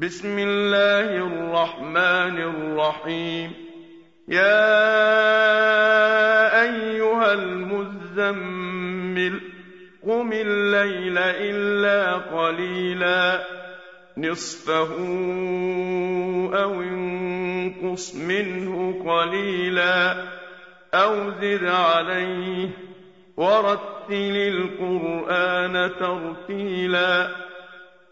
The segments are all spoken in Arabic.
بسم الله الرحمن الرحيم. يا أيها المزمل قم الليل إلا قليلا. نصفه أو انقص منه قليلا. أو زد عليه ورتل القرآن ترتيلا.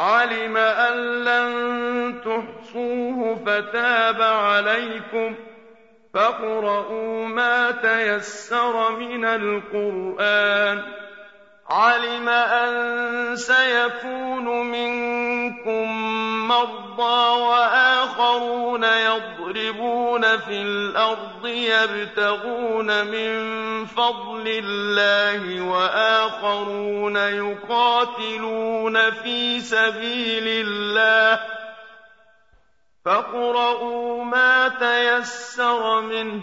عَلِمَ أَن لَّن تُحْصُوهُ فَتَابَ عَلَيْكُمْ فَاقْرَءُوا مَا تَيَسَّرَ مِنَ الْقُرْآنِ. عَلِمَ أَن سَيَكُونُ مِنكُم مَّرْضَىٰ وَآخَرُونَ يَضْرِبُونَ فِي الْأَرْضِ يَبْتَغُونَ مِن فَضْلِ اللَّهِ وَآخَرُونَ يُقَاتِلُونَ فِي سَبِيلِ اللَّهِ فَاقْرَءُوا مَا تَيَسَّرَ مِنْهُ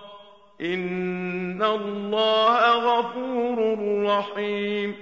إِنَّ اللَّهَ غَفُورٌ رَّحِيمٌ